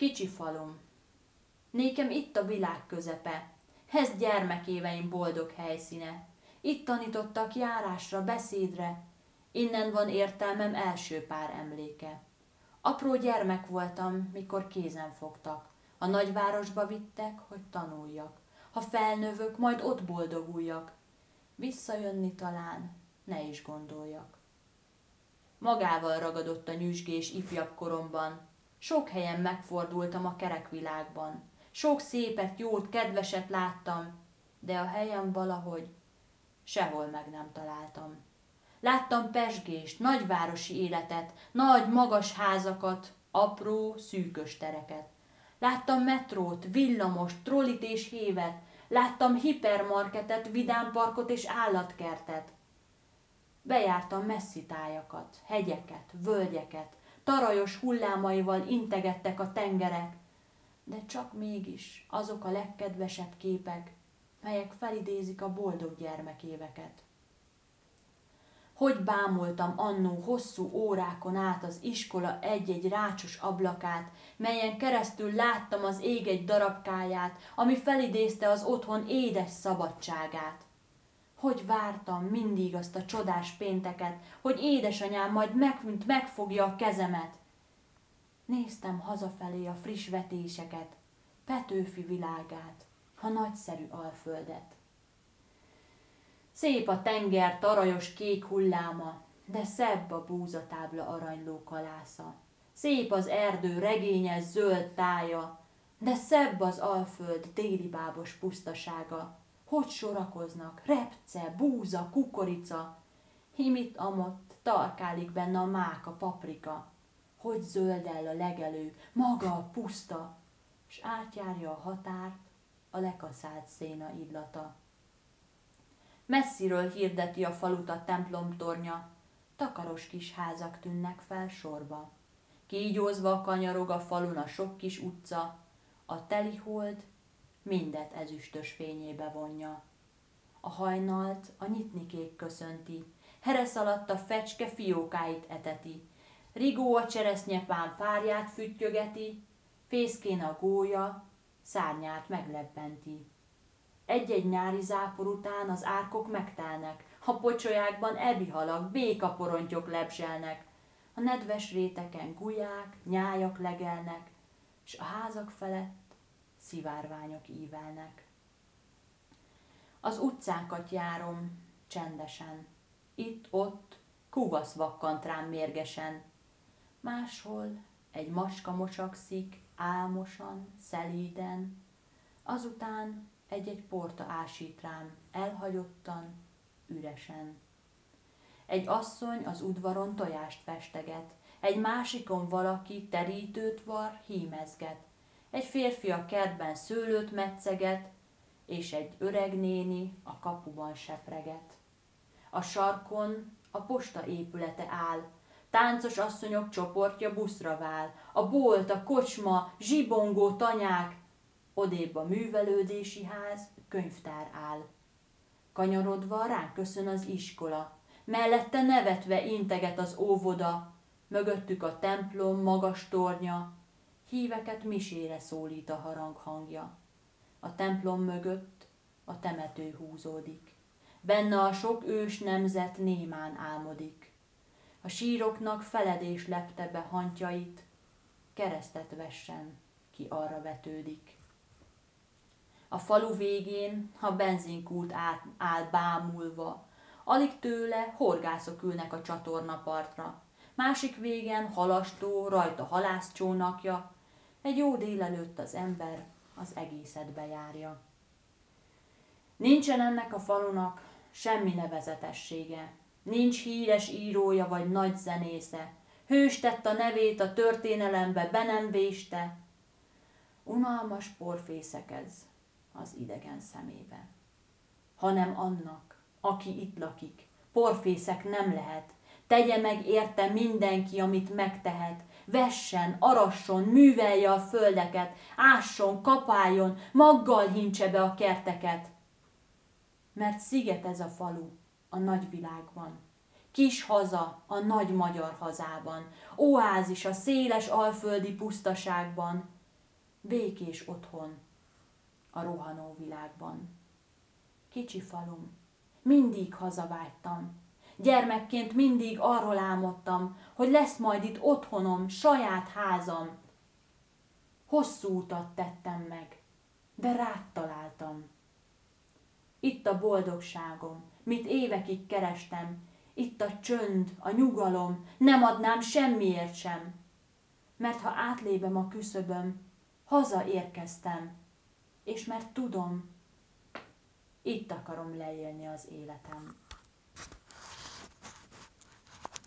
Kicsi falum. Nékem itt a világ közepe. Ez gyermekéveim boldog helyszíne. Itt tanítottak járásra, beszédre. Innen van értelmem első pár emléke. Apró gyermek voltam, mikor kézen fogtak. A nagyvárosba vittek, hogy tanuljak. Ha felnövök, majd ott boldoguljak. Visszajönni talán, ne is gondoljak. Magával ragadott a nyüzsgés ifjabb koromban. Sok helyen megfordultam a kerekvilágban. Sok szépet, jót, kedveset láttam, de a helyem valahogy sehol meg nem találtam. Láttam pesgést, nagyvárosi életet, nagy, magas házakat, apró, szűkös tereket. Láttam metrót, villamos, trollit és hévet, láttam hipermarketet, vidámparkot és állatkertet. Bejártam messzi tájakat, hegyeket, völgyeket, tarajos hullámaival integettek a tengerek, de csak mégis azok a legkedvesebb képek, melyek felidézik a boldog gyermekéveket. Hogy bámultam annó hosszú órákon át az iskola egy-egy rácsos ablakát, melyen keresztül láttam az ég egy darabkáját, ami felidézte az otthon édes szabadságát. Hogy vártam mindig azt a csodás pénteket, hogy édesanyám majd megvint megfogja a kezemet. Néztem hazafelé a friss vetéseket, Petőfi világát, a nagyszerű alföldet. Szép a tenger tarajos kék hulláma, de szebb a búzatábla aranyló kalásza. Szép az erdő regényes zöld tája, de szebb az alföld déli bábos pusztasága. Hogy sorakoznak, repce, búza, kukorica, himit amott, tarkálik benne a máka, paprika. Hogy zöldel a legelő, maga a puszta, s átjárja a határt a lekaszált széna illata. Messziről hirdeti a falut a templom tornya, takaros kis házak tűnnek fel sorba. Kígyózva kanyarog a falun a sok kis utca, a teli hold mindet ezüstös fényébe vonja. A hajnalt a nyitnikék köszönti, heresz alatt a fecske fiókáit eteti, Rigó a cseresznyepán párját füttyögeti, fészkén a gólya, szárnyát meglebbenti. Egy-egy nyári zápor után az árkok megtelnek, a pocsolyákban ebihalak, békaporontyok lebzselnek, a nedves réteken gulyák, nyájak legelnek, s a házak felett szivárványok ívelnek. Az utcákat járom csendesen, itt-ott kuvasz vakkant rám mérgesen, máshol egy macska mocsakszik, álmosan, szelíden, azután egy-egy porta ásít rám, elhagyottan, üresen. Egy asszony az udvaron tojást festeget, egy másikon valaki terítőt var, hímezget. Egy férfi a kertben szőlőt metszeget, és egy öreg néni a kapuban sepreget. A sarkon a posta épülete áll, táncos asszonyok csoportja buszra vál, a bolt, a kocsma, zsibongó tanyák, odébb a művelődési ház, könyvtár áll. Kanyarodva ránk köszön az iskola, mellette nevetve integet az óvoda, mögöttük a templom magas tornya, híveket misére szólít a harang hangja. A templom mögött a temető húzódik. Benne a sok ős nemzet némán álmodik. A síroknak feledés lepte be hantjait, keresztet vessen, ki arra vetődik. A falu végén a benzinkút áll bámulva, alig tőle horgászok ülnek a csatornapartra. Másik végen halastó, rajta halászcsónakja, egy jó délelőtt az ember az egészet bejárja. Nincsen ennek a falunak semmi nevezetessége, nincs híres írója vagy nagy zenésze, hős tett a nevét a történelembe, be nem véste. Unalmas porfészek ez az idegen szemébe. Hanem annak, aki itt lakik, porfészek nem lehet, tegye meg érte mindenki, amit megtehet, vessen, arasson, művelje a földeket, ásson, kapáljon, maggal hincse be a kerteket. Mert sziget ez a falu a nagyvilágban, kis haza a nagy magyar hazában, oázis a széles alföldi pusztaságban, békés otthon a rohanó világban. Kicsi falum, mindig hazavágytam. Gyermekként mindig arról álmodtam, hogy lesz majd itt otthonom, saját házam. Hosszú utat tettem meg, de rád találtam. Itt a boldogságom, mit évekig kerestem, itt a csönd, a nyugalom, nem adnám semmiért sem. Mert ha átlépem a küszöböm, haza érkeztem, és mert tudom, itt akarom leélni az életem.